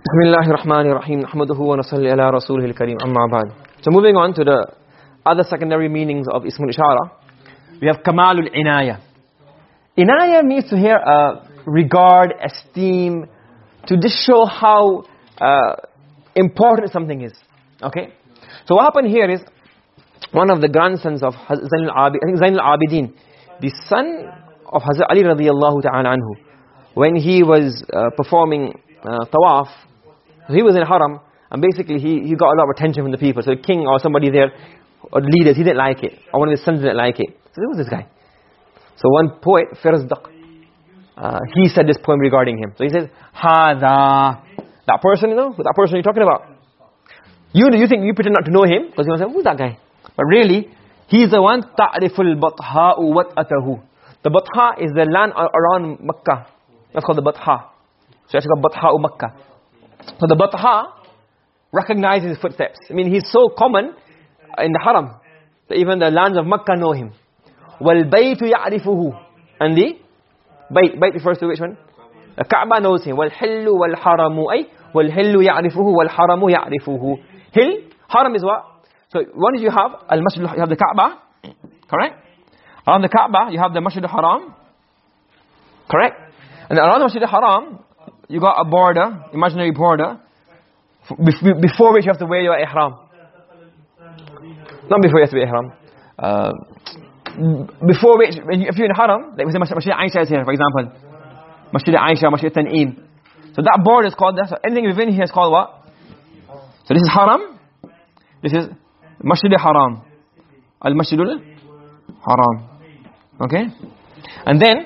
Bismillahir Rahim. Nahmaduhu wa nusalli ala rasulihil kareem. Amma ba'd. So moving on to the other secondary meanings of Ismul Ishara. We have Kamalul Inaya. Inaya means to hear, uh, regard, esteem, to just show how uh, important something is. Okay? So what happened here is one of the grandsons of Zain al-Abidin, the son of Hazrat Ali radiyallahu ta'ala anhu, when he was uh, performing uh, tawaf, he was in haram and basically he he got a lot of attention from the people. So the king or somebody there or leaders he didn't like it. Or one of his sons didn't like it. So who was this guy? So one poet Farazdaq uh, he said this poem regarding him. So he says hada. That person you know that person you're talking about. You you think you pretend not to know him? Because you want to say who's that guy? But really he's the one ta'riful batha'u wat'atahu. The batha is the land around makkah. That's called the batha. So it's called batha'u makkah so the batha recognizes his footsteps. I mean he's so common in the haram that even the lands of makkah know him. Baytu ya'rifuhu. And the bayt. Bayt refers to which one? The kaaba knows him. Ay wal hillu ya'rifuhu wal haramu ya'rifuhu. Hill haram is what? So one is you have al masjid you have the kaaba correct? Around the kaaba you have the masjid al haram correct? And around the masjid al haram you got a border imaginary border before which you have to wear your ihram. Not before you have to wear ihram. Uh, before which if you're in haram like we say masjid aisha is here for example. Masjid aisha masjid tan'im. So that border is called that so anything within here is called what? So this is haram. This is masjid haram. Al masjidul haram. Okay? And then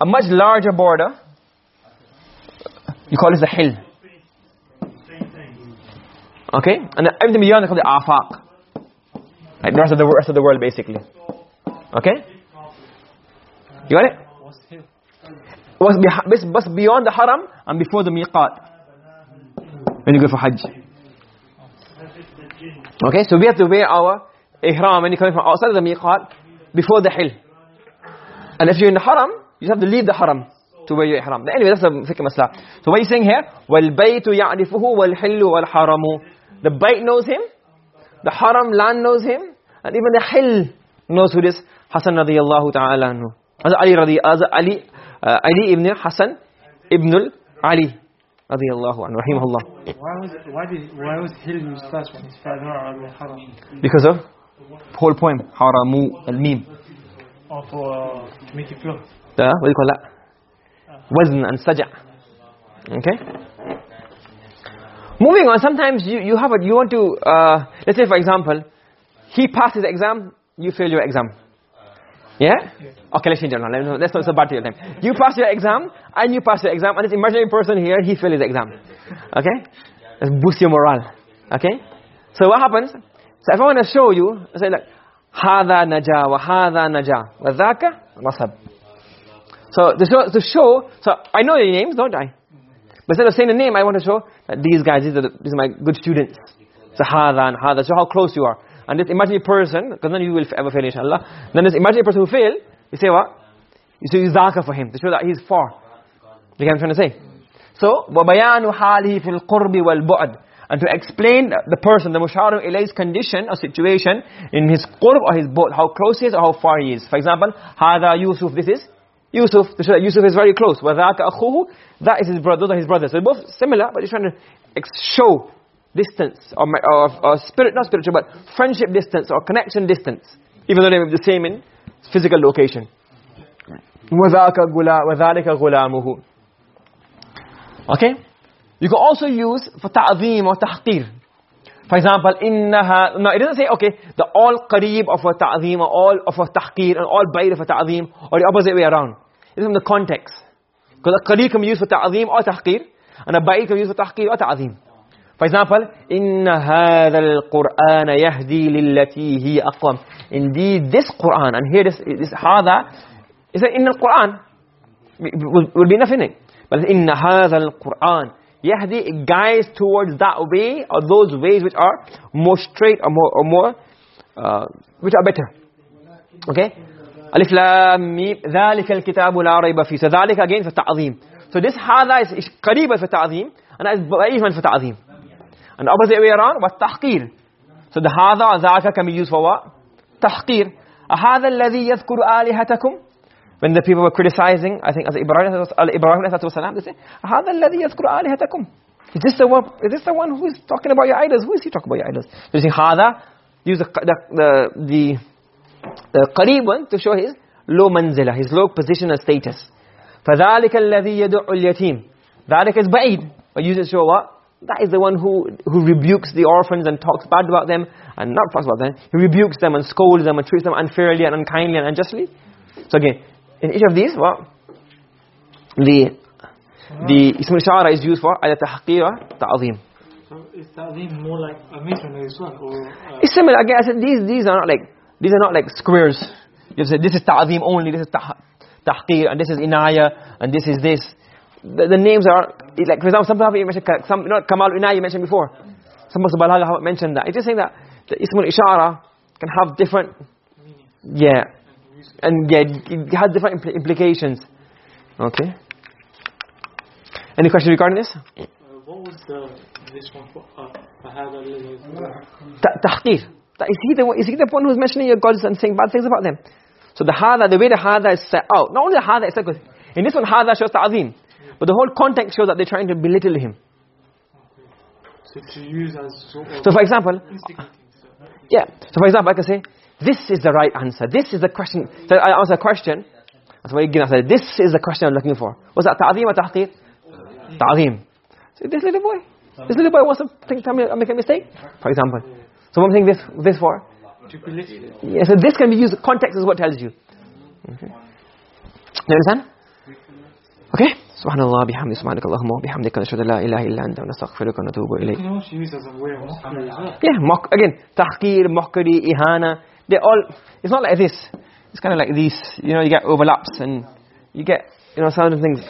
a much larger border you call this the hill. Okay? And everything beyond is called the afaq. Like the rest of the rest of the world basically. Okay? You got it? What's, what's beyond the haram and before the miqat? When you go for hajj. Okay? So we have to wear our ihram when you come from outside the miqat before the hill. And if you're in the haram you have to leave the haram to wear your ihram anyway that's the fiqh masla so what you saying here? Wal baytu ya'rifuhu wal hillu wal haramu. The bayt knows him the haram land knows him and even the hill knows who this Hassan radiyallahu ta'ala anhu. As Ali radi as Ali uh, Ali ibn Hassan ibn Ali radiyallahu anhu rahimahullah. Why was why did why was hill used first when out of the haram? Because of? Whole poem haramu al-mim. Or for uh, to make it pure the what do you call that wazn and saja okay moving on sometimes you you have a you want to uh, let's say for example he passes the exam you fail your exam yeah? Okay, let's change it now. Let's not so bad to your time. You pass your exam, and you pass your exam, and this imaginary person here, he failed his exam. Okay? Let's boost your morale. Okay? So what happens? So if I want to show you, I say like, هذا نجا وهذا نجا وذاك نصب. So to show, to show, so I know your names, don't I? But instead of saying the name, I want to show that these guys, these are, the, these are my good students. So هذا and هذا, so how close you are. And this imaginary person, because none of you will ever fail inshallah. Then this imaginary person who failed, you say what? You say zaka for him, to show that he's far. You get what I'm trying to say? So, وَبَيَانُ حَالِهِ فِي الْقُرْبِ وَالْبُعْدِ And to explain the person, the musharu ilay's condition or situation in his qurb or his bu'd, how close he is or how far he is. For example, هَذَا Yusuf, this is Yusuf, to show that Yusuf is very close. وَذَاكَ أَخُوهُ That is his brother, those are his brothers. So they're both similar, but he's trying to show distance or, or, or spirit not spiritual but friendship distance or connection distance even though they are the same in physical location وَذَاكَ وَذَلِكَ غُلَامُهُ okay you can also use for ta'zeem or tahqir for example innaha no it doesn't say okay the all qareeb of a ta'zeem or all of a tahqir and all bayt of a ta'zeem or the opposite way around it's from the context because a qareeb can be used for ta'zeem or tahqir and a bayt can be used for tahqir or ta'zeem for example, إِنَّ هَذَا الْقُرْآنَ يَهْدِي لِلَّتِي هِي أَقْوَمْ Indeed, this Qur'an, and here this, this هذا, is in the Qur'an, will, will be enough in it. But إِنَّ هَذَا الْقُرْآنَ يَهْدِي It guides towards that way, or those ways which are more straight, or more, or more uh, which are better. Okay? ألف لام ميم ذلك الكتاب لا ريب فيه. So ذلك again for ta'zeem. So this هذا is قريبة for ta'zeem. and that is even for ta'zeem and the opposite way around was tahqir so the hadha and dhaka can be used for what tahqir ahadha alladhi yadhkuru alihatakum when the people were criticizing i think as ibrahim ibrahim alayhi salam they say hadha alladhi yadhkuru alihatakum is this the one is this the one who is talking about your idols who is he talking about your idols you see hadha use the the the, the, the qareeb one to show his low manzila his low position and status فذلك الذي يدعو اليتيم ذلك is ba'id but use it to show what that is the one who who rebukes the orphans and talks bad about them and not talks about them he rebukes them and scolds them and treats them unfairly and unkindly and unjustly so again in each of these what? The the ism ishara is used for either tahqir or ta'zim. So is ta'zeem more like a missionary as well? Or, uh, it's similar again I said these these are not like these are not like squares. You say this is ta'zim only this is tah tahqir and this is inaya and this is this. The, the names are like for example some people you mentioned some not kamal inaya you mentioned before. Some of balagha have mentioned that. It's just saying that the ismul ishara can have different yeah and yeah, it has different impl implications. Okay. Any question regarding this? Uh, what was the, this one for? Uh, Tahqir. Is he, the, is he the one who's mentioning your gods and saying bad things about them? So the hada, the way the hada is set out, not only the hada itself, like, in this one hada shows ta'zim, but the whole context shows that they're trying to belittle him. Okay. So to use as sort of So for example, yeah. So for example, I can say, this is the right answer. This is the question. So I answer a question. That's why again I said. This is the question I'm looking for. Was that ta'zim or tahqir ta'zim. So this little boy. This little boy wants to think tell me I make a mistake. For example. So what I'm saying this this for. Yeah, so this can be used, context is what tells you. Okay. You understand? Okay? Subhanallah bihamdi subhanakallahumma bihamdika nashhadu an la ilaha illa anta nastaghfiruka wa natubu You ilayk. can also use as a way of mockery as well. Yeah, mock, again, tahqir, mockery, ihana, they all, it's not like this. It's kind of like these, you know, you get overlaps and you get, you know, certain things.